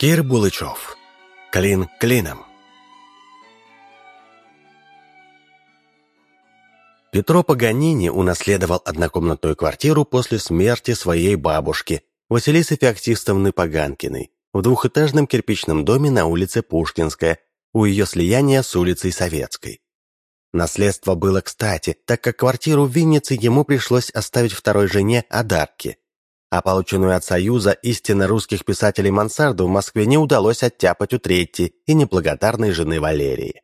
Кир Булычев. Клин клином. Петро Паганини унаследовал однокомнатную квартиру после смерти своей бабушки, Василисы Феоктистовны Паганкиной, в двухэтажном кирпичном доме на улице Пушкинская, у ее слияния с улицей Советской. Наследство было кстати, так как квартиру в Виннице ему пришлось оставить второй жене Адарке, а полученную от Союза истинно русских писателей мансарду в Москве не удалось оттяпать у третьей и неблагодарной жены Валерии.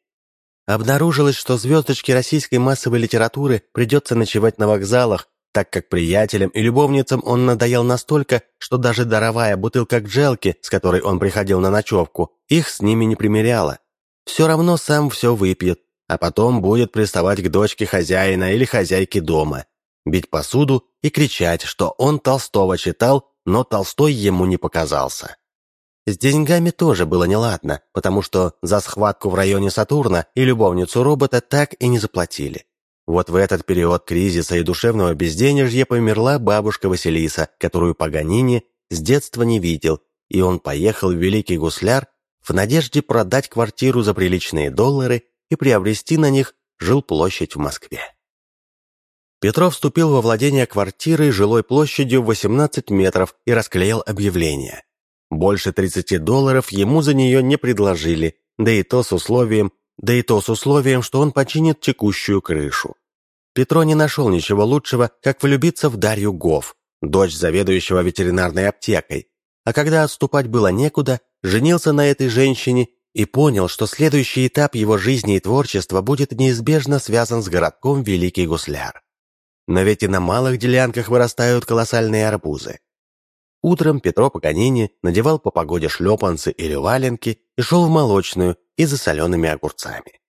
Обнаружилось, что звездочке российской массовой литературы придется ночевать на вокзалах, так как приятелям и любовницам он надоел настолько, что даже даровая бутылка гжелки, с которой он приходил на ночевку, их с ними не примеряла. Все равно сам все выпьет, а потом будет приставать к дочке хозяина или хозяйке дома бить посуду и кричать, что он Толстого читал, но Толстой ему не показался. С деньгами тоже было неладно, потому что за схватку в районе Сатурна и любовницу робота так и не заплатили. Вот в этот период кризиса и душевного безденежья померла бабушка Василиса, которую Паганини с детства не видел, и он поехал в Великий Гусляр в надежде продать квартиру за приличные доллары и приобрести на них жилплощадь в Москве. Петров вступил во владение квартирой жилой площадью 18 метров и расклеил объявление. Больше 30 долларов ему за нее не предложили, да и то с условием, да и то с условием, что он починит текущую крышу. Петро не нашел ничего лучшего, как влюбиться в Дарью Гоф, дочь заведующего ветеринарной аптекой. А когда отступать было некуда, женился на этой женщине и понял, что следующий этап его жизни и творчества будет неизбежно связан с городком Великий Гусляр. Но ведь и на малых делянках вырастают колоссальные арбузы. Утром Петро Паганини надевал по погоде шлепанцы или валенки и шел в молочную и за солеными огурцами.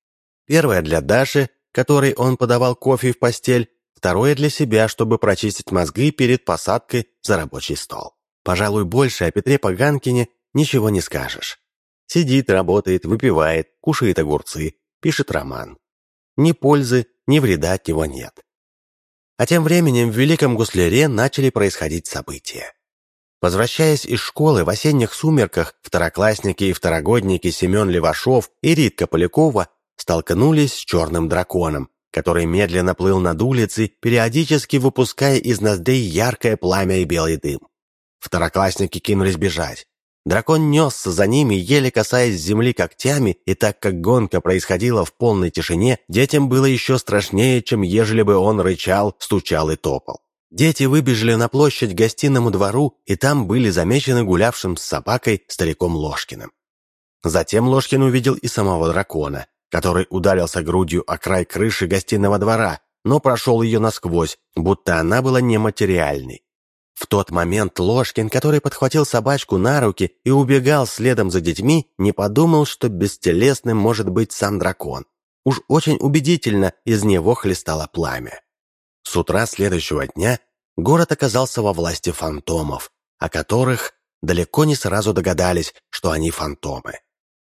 Первое для Даши, которой он подавал кофе в постель, второе для себя, чтобы прочистить мозги перед посадкой за рабочий стол. Пожалуй, больше о Петре Паганкине ничего не скажешь. Сидит, работает, выпивает, кушает огурцы, пишет роман. Ни пользы, ни вреда от него нет. А тем временем в Великом Гусляре начали происходить события. Возвращаясь из школы в осенних сумерках, второклассники и второгодники Семен Левашов и Ритка Полякова столкнулись с черным драконом, который медленно плыл над улицей, периодически выпуская из ноздрей яркое пламя и белый дым. Второклассники кинулись бежать. Дракон несся за ними, еле касаясь земли когтями, и так как гонка происходила в полной тишине, детям было еще страшнее, чем ежели бы он рычал, стучал и топал. Дети выбежали на площадь к гостиному двору, и там были замечены гулявшим с собакой стариком Ложкиным. Затем Ложкин увидел и самого дракона, который ударился грудью о край крыши гостиного двора, но прошел ее насквозь, будто она была нематериальной. В тот момент Ложкин, который подхватил собачку на руки и убегал следом за детьми, не подумал, что бестелесным может быть сам дракон. Уж очень убедительно из него хлестало пламя. С утра следующего дня город оказался во власти фантомов, о которых далеко не сразу догадались, что они фантомы.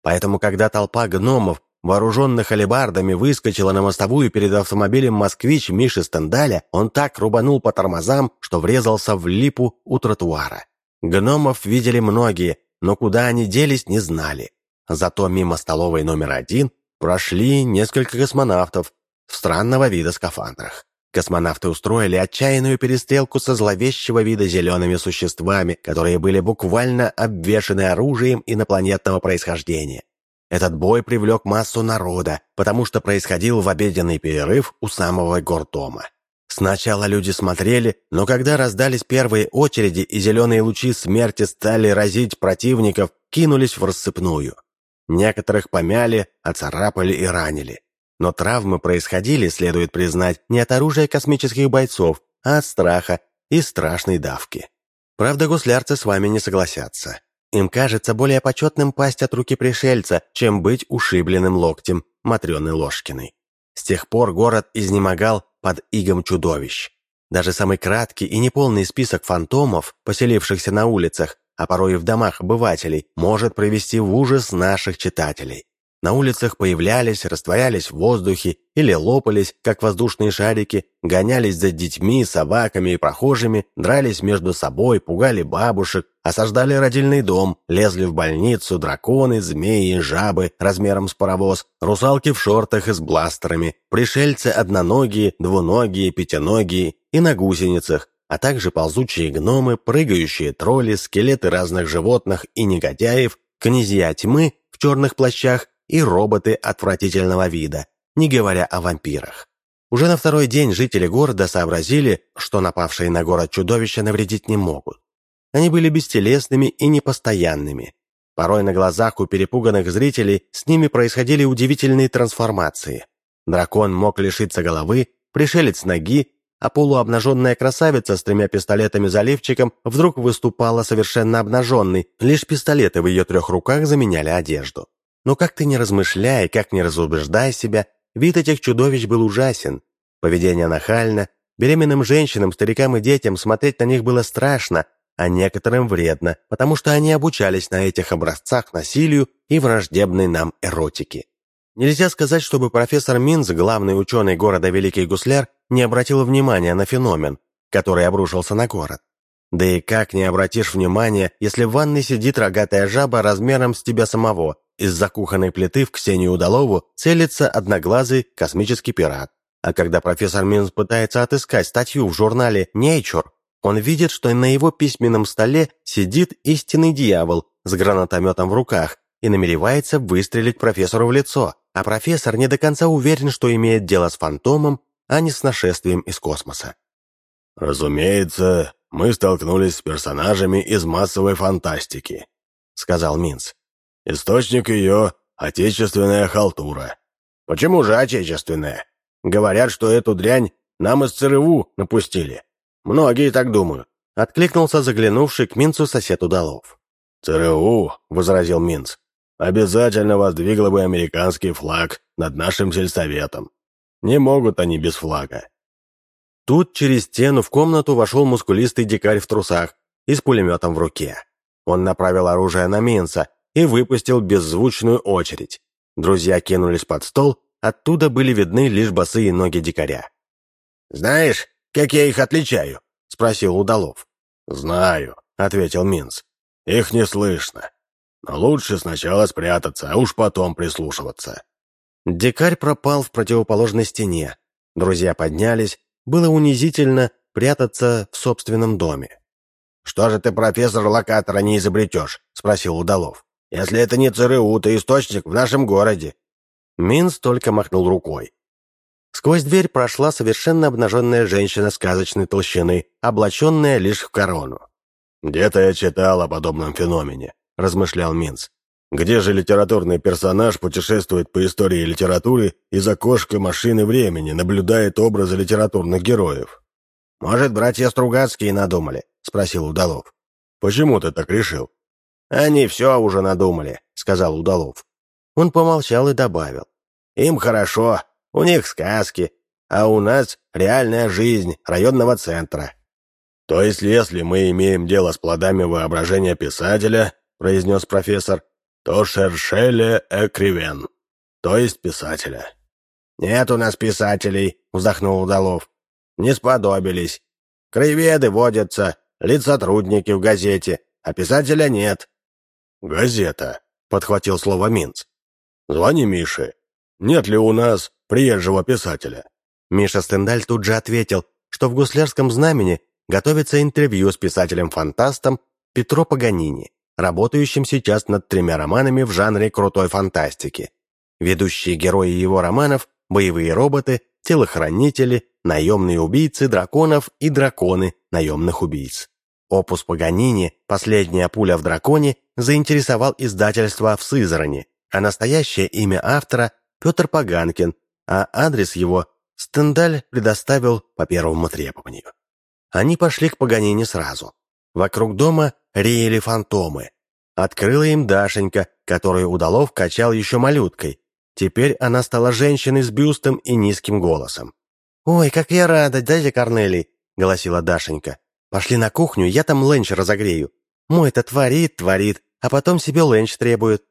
Поэтому, когда толпа гномов вооруженных алебардами, выскочила на мостовую перед автомобилем «Москвич» Миши Стендаля, он так рубанул по тормозам, что врезался в липу у тротуара. Гномов видели многие, но куда они делись, не знали. Зато мимо столовой номер один прошли несколько космонавтов в странного вида скафандрах. Космонавты устроили отчаянную перестрелку со зловещего вида зелеными существами, которые были буквально обвешаны оружием инопланетного происхождения. Этот бой привлек массу народа, потому что происходил в обеденный перерыв у самого гордома. Сначала люди смотрели, но когда раздались первые очереди и зеленые лучи смерти стали разить противников, кинулись в рассыпную. Некоторых помяли, оцарапали и ранили. Но травмы происходили, следует признать, не от оружия космических бойцов, а от страха и страшной давки. Правда, гуслярцы с вами не согласятся. Им кажется более почетным пасть от руки пришельца, чем быть ушибленным локтем Матрёны Ложкиной. С тех пор город изнемогал под игом чудовищ. Даже самый краткий и неполный список фантомов, поселившихся на улицах, а порой и в домах обывателей, может привести в ужас наших читателей. На улицах появлялись, растворялись в воздухе или лопались, как воздушные шарики, гонялись за детьми, собаками и прохожими, дрались между собой, пугали бабушек, осаждали родильный дом, лезли в больницу драконы, змеи, жабы размером с паровоз, русалки в шортах и с бластерами, пришельцы одноногие, двуногие, пятиногие и на гусеницах, а также ползучие гномы, прыгающие тролли, скелеты разных животных и негодяев, князья тьмы в черных плащах и роботы отвратительного вида, не говоря о вампирах. Уже на второй день жители города сообразили, что напавшие на город чудовища навредить не могут. Они были бестелесными и непостоянными. Порой на глазах у перепуганных зрителей с ними происходили удивительные трансформации. Дракон мог лишиться головы, пришелец ноги, а полуобнаженная красавица с тремя пистолетами за лифчиком вдруг выступала совершенно обнаженной, лишь пистолеты в ее трех руках заменяли одежду. Но как ты не размышляй, как не разубеждай себя, вид этих чудовищ был ужасен. Поведение нахально, беременным женщинам, старикам и детям смотреть на них было страшно, а некоторым вредно, потому что они обучались на этих образцах насилию и враждебной нам эротике. Нельзя сказать, чтобы профессор Минц, главный ученый города Великий Гусляр, не обратил внимания на феномен, который обрушился на город. Да и как не обратишь внимания, если в ванной сидит рогатая жаба размером с тебя самого, из-за кухонной плиты в Ксению Удалову целится одноглазый космический пират. А когда профессор Минс пытается отыскать статью в журнале Nature, он видит, что на его письменном столе сидит истинный дьявол с гранатометом в руках и намеревается выстрелить профессору в лицо, а профессор не до конца уверен, что имеет дело с фантомом, а не с нашествием из космоса. «Разумеется, мы столкнулись с персонажами из массовой фантастики», — сказал Минц. Источник ее — отечественная халтура. Почему же отечественная? Говорят, что эту дрянь нам из ЦРУ напустили. Многие так думают. Откликнулся заглянувший к Минцу сосед Удалов. «ЦРУ», — возразил Минц, — «обязательно воздвигла бы американский флаг над нашим сельсоветом. Не могут они без флага». Тут через стену в комнату вошел мускулистый дикарь в трусах и с пулеметом в руке. Он направил оружие на Минца, и выпустил беззвучную очередь. Друзья кинулись под стол, оттуда были видны лишь босые ноги дикаря. «Знаешь, как я их отличаю?» — спросил Удалов. «Знаю», — ответил Минц. «Их не слышно. Но лучше сначала спрятаться, а уж потом прислушиваться». Дикарь пропал в противоположной стене. Друзья поднялись. Было унизительно прятаться в собственном доме. «Что же ты, профессор, локатора не изобретешь?» — спросил Удалов. Если это не ЦРУ, то источник в нашем городе». Минс только махнул рукой. Сквозь дверь прошла совершенно обнаженная женщина сказочной толщины, облаченная лишь в корону. «Где-то я читал о подобном феномене», — размышлял Минц. «Где же литературный персонаж путешествует по истории литературы из окошка машины времени, наблюдает образы литературных героев?» «Может, братья Стругацкие надумали?» — спросил Удалов. «Почему ты так решил?» «Они все уже надумали», — сказал Удалов. Он помолчал и добавил. «Им хорошо, у них сказки, а у нас реальная жизнь районного центра». «То есть, если мы имеем дело с плодами воображения писателя», — произнес профессор, «то Шершеле Экривен, то есть писателя». «Нет у нас писателей», — вздохнул Удалов. «Не сподобились. Краеведы водятся, лицотрудники в газете, а писателя нет. «Газета», — подхватил слово Минц. «Звони Мише. Нет ли у нас приезжего писателя?» Миша Стендаль тут же ответил, что в гуслярском знамени готовится интервью с писателем-фантастом Петро Паганини, работающим сейчас над тремя романами в жанре крутой фантастики. Ведущие герои его романов – боевые роботы, телохранители, наемные убийцы драконов и драконы наемных убийц. Опус Паганини «Последняя пуля в драконе» заинтересовал издательство в Сызрани, а настоящее имя автора – Петр Паганкин, а адрес его Стендаль предоставил по первому требованию. Они пошли к Паганини сразу. Вокруг дома реяли фантомы. Открыла им Дашенька, которую Удалов качал еще малюткой. Теперь она стала женщиной с бюстом и низким голосом. «Ой, как я рада, дядя Корнелий!» — голосила Дашенька. Пошли на кухню, я там ленч разогрею. Мой-то творит, творит, а потом себе ленч требует».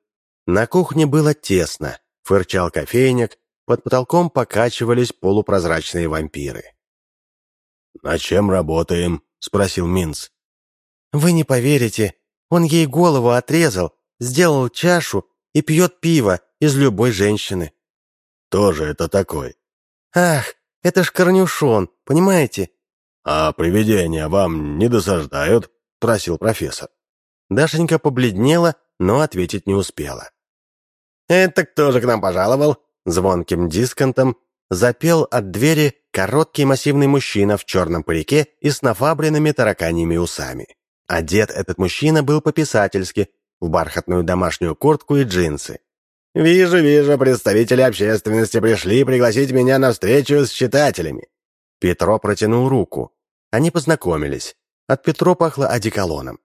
На кухне было тесно, фырчал кофейник, под потолком покачивались полупрозрачные вампиры. «На чем работаем?» — спросил Минц. «Вы не поверите, он ей голову отрезал, сделал чашу и пьет пиво из любой женщины». «Тоже это такой?» «Ах, это ж корнюшон, понимаете?» «А привидения вам не досаждают?» — просил профессор. Дашенька побледнела, но ответить не успела. «Это кто же к нам пожаловал?» Звонким дисконтом запел от двери короткий массивный мужчина в черном парике и с нафабренными тараканьими усами. Одет этот мужчина был по-писательски, в бархатную домашнюю куртку и джинсы. «Вижу, вижу, представители общественности пришли пригласить меня на встречу с читателями». Петро протянул руку. Они познакомились. От Петро пахло одеколоном.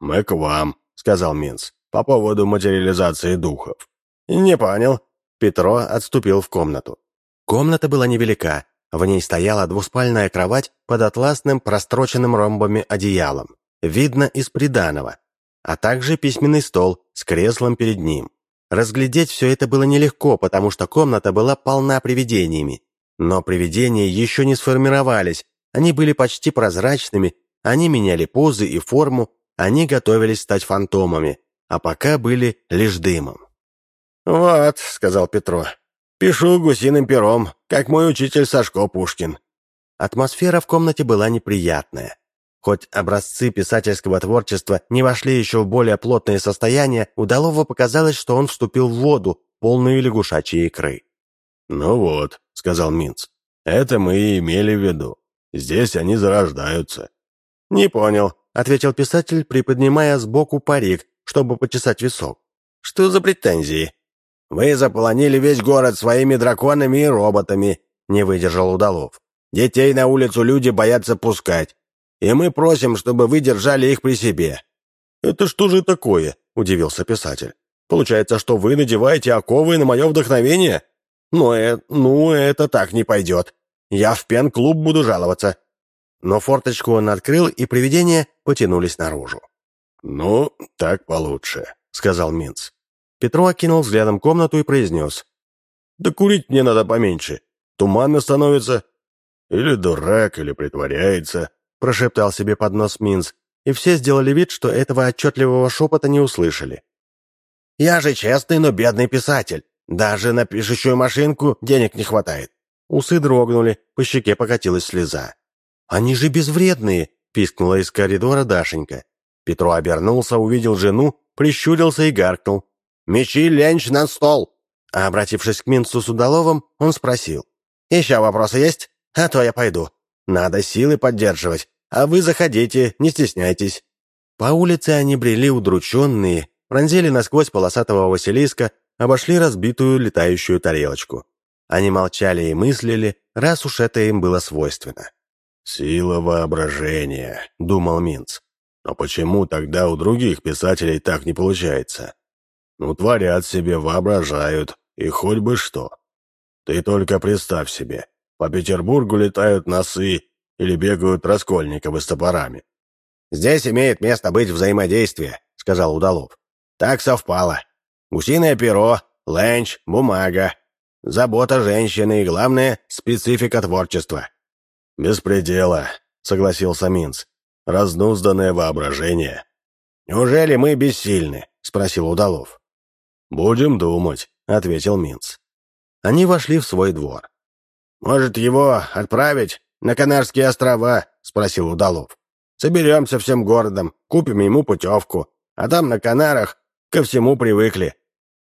«Мы к вам», — сказал Минц, — «по поводу материализации духов». «Не понял». Петро отступил в комнату. Комната была невелика. В ней стояла двуспальная кровать под атласным простроченным ромбами одеялом. Видно из приданого. А также письменный стол с креслом перед ним. Разглядеть все это было нелегко, потому что комната была полна привидениями. Но привидения еще не сформировались, они были почти прозрачными, они меняли позы и форму, они готовились стать фантомами, а пока были лишь дымом. «Вот», — сказал Петро, — «пишу гусиным пером, как мой учитель Сашко Пушкин». Атмосфера в комнате была неприятная. Хоть образцы писательского творчества не вошли еще в более плотное состояние, Удалову показалось, что он вступил в воду, полную лягушачьей икры. «Ну вот», — сказал Минц, — «это мы и имели в виду. Здесь они зарождаются». «Не понял», — ответил писатель, приподнимая сбоку парик, чтобы почесать висок. «Что за претензии? Вы заполонили весь город своими драконами и роботами», — не выдержал Удалов. «Детей на улицу люди боятся пускать и мы просим, чтобы вы держали их при себе». «Это что же такое?» – удивился писатель. «Получается, что вы надеваете оковы на мое вдохновение?» «Ну, э, ну, это так не пойдет. Я в пен-клуб буду жаловаться». Но форточку он открыл, и привидения потянулись наружу. «Ну, так получше», — сказал Минц. Петро окинул взглядом комнату и произнес. «Да курить мне надо поменьше. Туманно становится. Или дурак, или притворяется прошептал себе под нос Минц, и все сделали вид, что этого отчетливого шепота не услышали. «Я же честный, но бедный писатель. Даже на пишущую машинку денег не хватает». Усы дрогнули, по щеке покатилась слеза. «Они же безвредные!» — пискнула из коридора Дашенька. Петро обернулся, увидел жену, прищурился и гаркнул. «Мечи ленч на стол!» А обратившись к Минцу с Удаловым, он спросил. «Еще вопросы есть? А то я пойду. Надо силы поддерживать. А вы заходите, не стесняйтесь». По улице они брели удрученные, пронзили насквозь полосатого Василиска, обошли разбитую летающую тарелочку. Они молчали и мыслили, раз уж это им было свойственно. «Сила воображения», — думал Минц. «Но почему тогда у других писателей так не получается? Ну, творят себе, воображают, и хоть бы что. Ты только представь себе, по Петербургу летают носы, или бегают Раскольниковы с топорами. «Здесь имеет место быть взаимодействие», — сказал Удалов. «Так совпало. Гусиное перо, ленч, бумага, забота женщины и, главное, специфика творчества». «Беспредела», — согласился Минц. «Разнузданное воображение». «Неужели мы бессильны?» — спросил Удалов. «Будем думать», — ответил Минц. Они вошли в свой двор. «Может, его отправить «На Канарские острова?» — спросил Удалов. «Соберемся всем городом, купим ему путевку, а там на Канарах ко всему привыкли».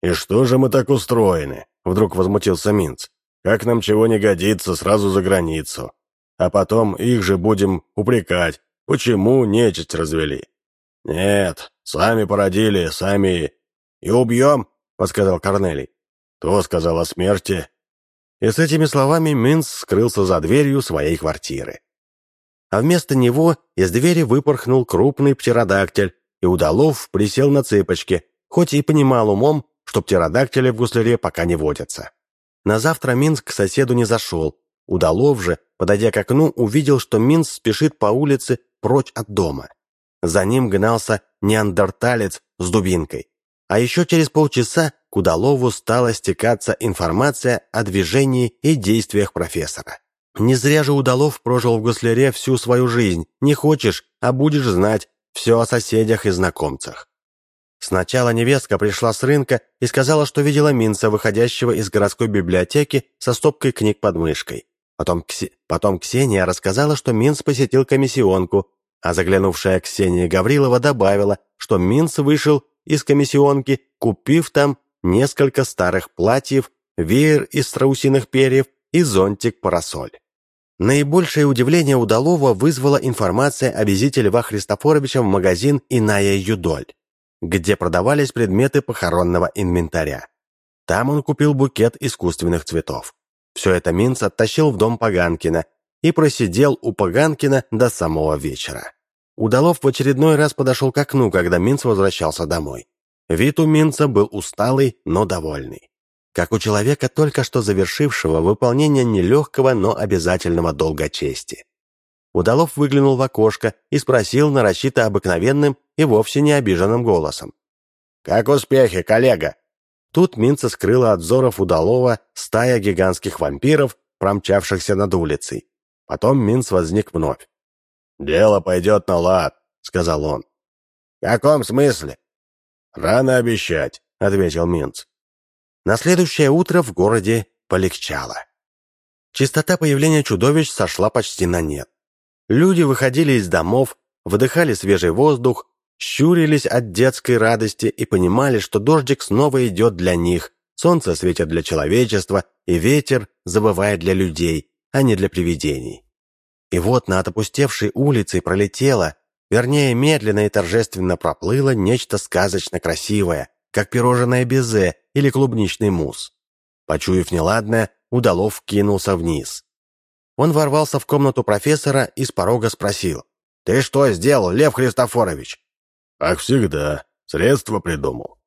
«И что же мы так устроены?» — вдруг возмутился Минц. «Как нам чего не годится сразу за границу? А потом их же будем упрекать, почему нечисть развели?» «Нет, сами породили, сами...» «И убьем», — подсказал Корнелий. «Кто сказал о смерти?» И с этими словами Минц скрылся за дверью своей квартиры. А вместо него из двери выпорхнул крупный птеродактиль, и Удалов присел на цыпочки, хоть и понимал умом, что птеродактили в гусляре пока не водятся. На завтра Минц к соседу не зашел. Удалов же, подойдя к окну, увидел, что Минц спешит по улице прочь от дома. За ним гнался неандерталец с дубинкой. А еще через полчаса к Удалову стала стекаться информация о движении и действиях профессора. Не зря же Удалов прожил в Госляре всю свою жизнь. Не хочешь, а будешь знать все о соседях и знакомцах. Сначала невестка пришла с рынка и сказала, что видела Минца, выходящего из городской библиотеки со стопкой книг под мышкой. Потом, Кси... Потом Ксения рассказала, что Минц посетил комиссионку, а заглянувшая Ксения Гаврилова добавила, что Минц вышел из комиссионки, купив там несколько старых платьев, веер из страусиных перьев и зонтик-парасоль. Наибольшее удивление Удалова вызвала информация о визите Льва Христофоровича в магазин «Иная Юдоль», где продавались предметы похоронного инвентаря. Там он купил букет искусственных цветов. Все это Минц оттащил в дом Паганкина и просидел у Паганкина до самого вечера. Удалов в очередной раз подошел к окну, когда Минц возвращался домой. Вид у Минца был усталый, но довольный. Как у человека, только что завершившего выполнение нелегкого, но обязательного долга чести. Удалов выглянул в окошко и спросил нарочито обыкновенным и вовсе не обиженным голосом. «Как успехи, коллега?» Тут Минца скрыла от взоров Удалова стая гигантских вампиров, промчавшихся над улицей. Потом Минц возник вновь. «Дело пойдет на лад», — сказал он. «В каком смысле?» «Рано обещать», — ответил Минц. На следующее утро в городе полегчало. Частота появления чудовищ сошла почти на нет. Люди выходили из домов, вдыхали свежий воздух, щурились от детской радости и понимали, что дождик снова идет для них, солнце светит для человечества, и ветер забывает для людей, а не для привидений. И вот над опустевшей улицей пролетело, вернее, медленно и торжественно проплыло нечто сказочно красивое, как пирожное безе или клубничный мусс. Почуяв неладное, Удалов кинулся вниз. Он ворвался в комнату профессора и с порога спросил. «Ты что сделал, Лев Христофорович?» «Как всегда. Средства придумал».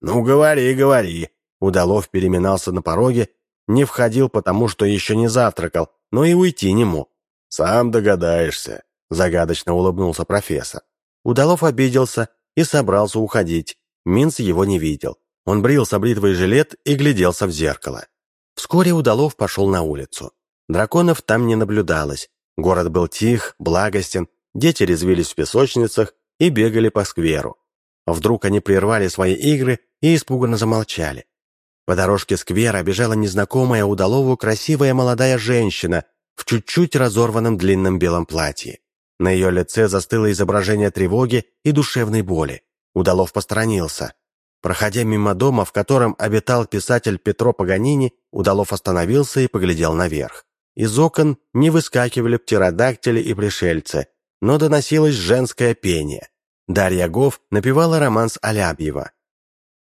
«Ну, говори, говори». Удалов переминался на пороге, не входил, потому что еще не завтракал, но и уйти не мог. «Сам догадаешься», — загадочно улыбнулся профессор. Удалов обиделся и собрался уходить. Минц его не видел. Он брился бритвой жилет и гляделся в зеркало. Вскоре Удалов пошел на улицу. Драконов там не наблюдалось. Город был тих, благостен, дети резвились в песочницах и бегали по скверу. Вдруг они прервали свои игры и испуганно замолчали. По дорожке сквера бежала незнакомая Удалову красивая молодая женщина в чуть-чуть разорванном длинном белом платье. На ее лице застыло изображение тревоги и душевной боли. Удалов посторонился. Проходя мимо дома, в котором обитал писатель Петро Паганини, Удалов остановился и поглядел наверх. Из окон не выскакивали птеродактили и пришельцы, но доносилось женское пение. Дарья Гов напевала романс Алябьева.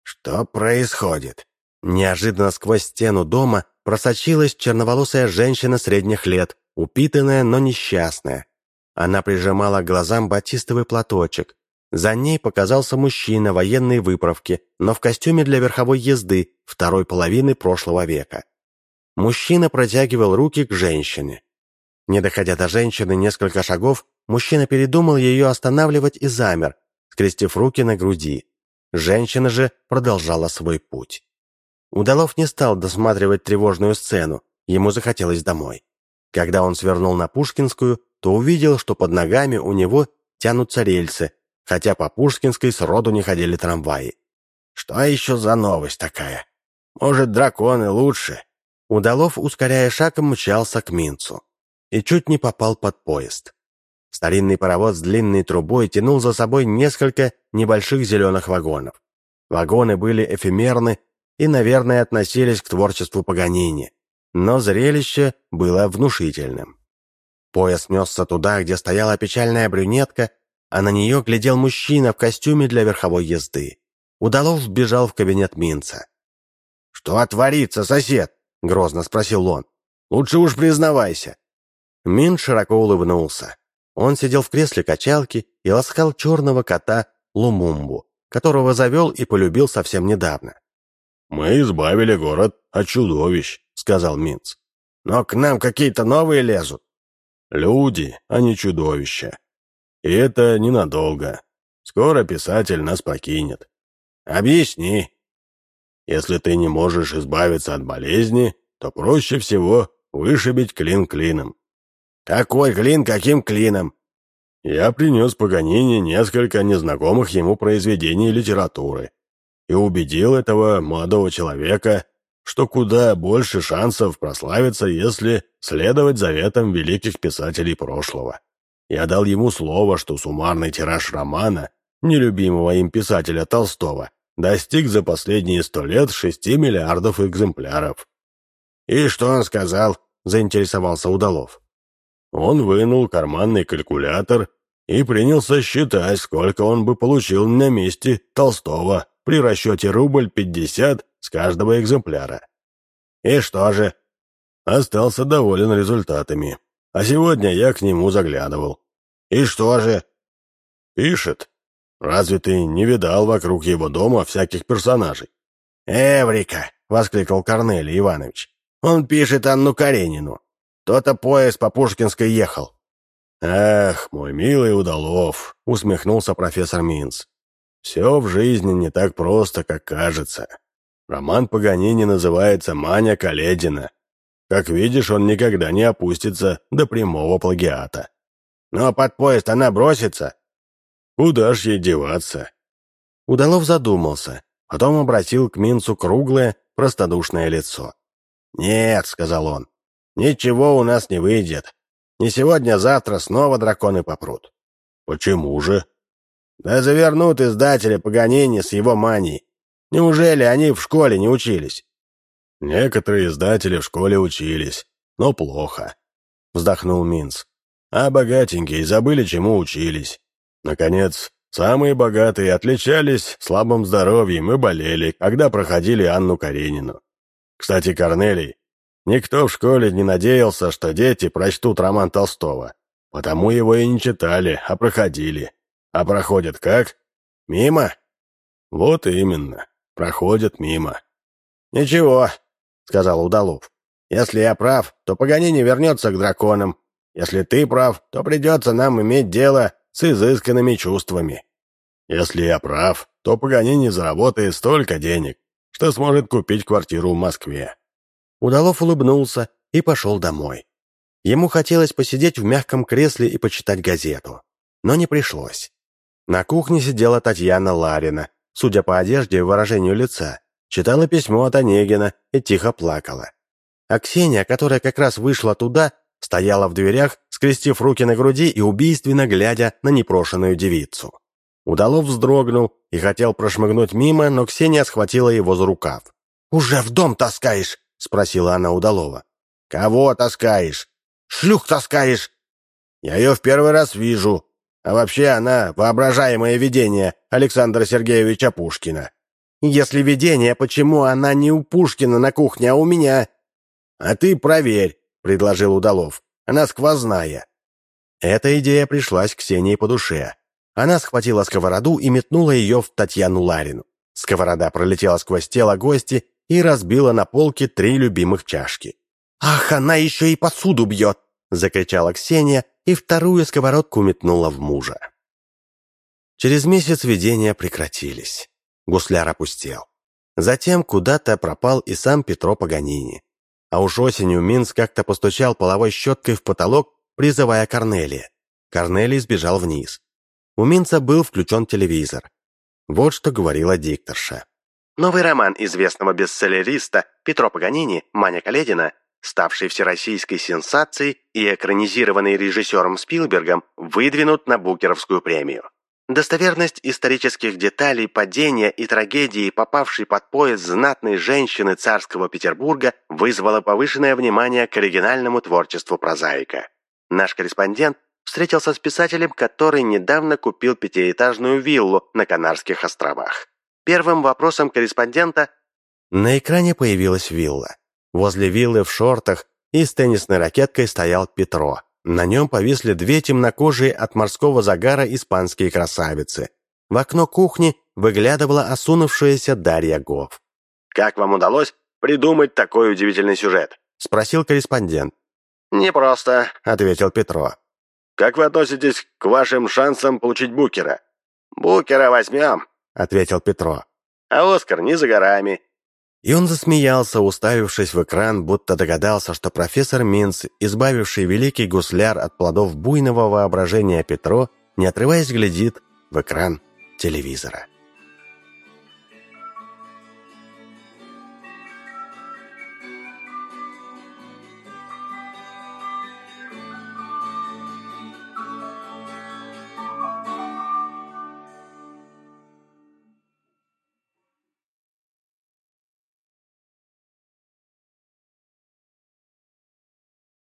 «Что происходит?» Неожиданно сквозь стену дома просочилась черноволосая женщина средних лет, упитанная, но несчастная. Она прижимала к глазам батистовый платочек. За ней показался мужчина военной выправки, но в костюме для верховой езды второй половины прошлого века. Мужчина протягивал руки к женщине. Не доходя до женщины несколько шагов, мужчина передумал ее останавливать и замер, скрестив руки на груди. Женщина же продолжала свой путь. Удалов не стал досматривать тревожную сцену, ему захотелось домой. Когда он свернул на Пушкинскую, то увидел, что под ногами у него тянутся рельсы, хотя по Пушкинской сроду не ходили трамваи. «Что еще за новость такая? Может, драконы лучше?» Удалов, ускоряя шаг, мчался к Минцу и чуть не попал под поезд. Старинный паровоз с длинной трубой тянул за собой несколько небольших зеленых вагонов. Вагоны были эфемерны и, наверное, относились к творчеству Паганини, но зрелище было внушительным. Поезд несся туда, где стояла печальная брюнетка, а на нее глядел мужчина в костюме для верховой езды. Удалов сбежал в кабинет Минца. «Что творится, сосед?» — грозно спросил он. «Лучше уж признавайся». Мин широко улыбнулся. Он сидел в кресле качалки и ласкал черного кота Лумумбу, которого завел и полюбил совсем недавно. «Мы избавили город от чудовищ», — сказал Минц. «Но к нам какие-то новые лезут». «Люди, а не чудовища. И это ненадолго. Скоро писатель нас покинет». Объясни». «Если ты не можешь избавиться от болезни, то проще всего вышибить клин клином». «Какой клин, каким клином?» Я принес Паганини несколько незнакомых ему произведений литературы и убедил этого молодого человека, что куда больше шансов прославиться, если следовать заветам великих писателей прошлого. Я дал ему слово, что суммарный тираж романа, нелюбимого им писателя Толстого, достиг за последние сто лет шести миллиардов экземпляров. «И что он сказал?» — заинтересовался Удалов. Он вынул карманный калькулятор и принялся считать, сколько он бы получил на месте Толстого при расчете рубль пятьдесят с каждого экземпляра. И что же? Остался доволен результатами. А сегодня я к нему заглядывал. И что же? Пишет. Разве ты не видал вокруг его дома всяких персонажей? «Эврика!» — воскликнул Корнелий Иванович. «Он пишет Анну Каренину. То-то поезд по Пушкинской ехал». «Эх, мой милый Удалов!» — усмехнулся профессор Минц. «Все в жизни не так просто, как кажется. Роман Паганини называется «Маня Каледина». Как видишь, он никогда не опустится до прямого плагиата. Но под поезд она бросится. Куда ж ей деваться? Удалов задумался, потом обратил к Минцу круглое, простодушное лицо. «Нет», — сказал он, — «ничего у нас не выйдет. Не сегодня, а завтра снова драконы попрут». «Почему же?» «Да завернут издателя Паганини с его манией. Неужели они в школе не учились?» «Некоторые издатели в школе учились, но плохо», — вздохнул Минц. «А богатенькие забыли, чему учились. Наконец, самые богатые отличались слабым здоровьем и болели, когда проходили Анну Каренину. Кстати, Корнелий, никто в школе не надеялся, что дети прочтут роман Толстого, потому его и не читали, а проходили. А проходят как? Мимо? Вот именно, проходят мимо. «Ничего, сказал Удалов. «Если я прав, то Паганини вернется к драконам. Если ты прав, то придется нам иметь дело с изысканными чувствами». «Если я прав, то Паганини заработает столько денег, что сможет купить квартиру в Москве». Удалов улыбнулся и пошел домой. Ему хотелось посидеть в мягком кресле и почитать газету. Но не пришлось. На кухне сидела Татьяна Ларина, судя по одежде и выражению лица, читала письмо от Онегина и тихо плакала. А Ксения, которая как раз вышла туда, стояла в дверях, скрестив руки на груди и убийственно глядя на непрошенную девицу. Удалов вздрогнул и хотел прошмыгнуть мимо, но Ксения схватила его за рукав. «Уже в дом таскаешь?» — спросила она Удалова. «Кого таскаешь?» «Шлюх таскаешь!» «Я ее в первый раз вижу. А вообще она воображаемое видение Александра Сергеевича Пушкина. Если видение, почему она не у Пушкина на кухне, а у меня? А ты проверь, предложил Удалов. Она сквозная. Эта идея пришлась Ксении по душе. Она схватила сковороду и метнула ее в Татьяну Ларину. Сковорода пролетела сквозь тело гости и разбила на полке три любимых чашки. «Ах, она еще и посуду бьет!» — закричала Ксения и вторую сковородку метнула в мужа. Через месяц видения прекратились. Гусляр опустел. Затем куда-то пропал и сам Петро Паганини. А уж осенью Минц как-то постучал половой щеткой в потолок, призывая Корнелия. Корнелий сбежал вниз. У Минца был включен телевизор. Вот что говорила дикторша. Новый роман известного бестселлериста Петро Паганини «Маня Каледина», ставший всероссийской сенсацией и экранизированный режиссером Спилбергом, выдвинут на Букеровскую премию. Достоверность исторических деталей падения и трагедии, попавшей под поезд знатной женщины царского Петербурга, вызвала повышенное внимание к оригинальному творчеству прозаика. Наш корреспондент встретился с писателем, который недавно купил пятиэтажную виллу на Канарских островах. Первым вопросом корреспондента На экране появилась вилла. Возле виллы в шортах и с теннисной ракеткой стоял Петро. На нем повисли две темнокожие от морского загара испанские красавицы. В окно кухни выглядывала осунувшаяся Дарья Гофф. «Как вам удалось придумать такой удивительный сюжет?» — спросил корреспондент. «Непросто», — ответил Петро. «Как вы относитесь к вашим шансам получить Букера?» «Букера возьмем», — ответил Петро. А Оскар не за горами. И он засмеялся, уставившись в экран, будто догадался, что профессор Минц, избавивший великий гусляр от плодов буйного воображения Петро, не отрываясь глядит в экран телевизора.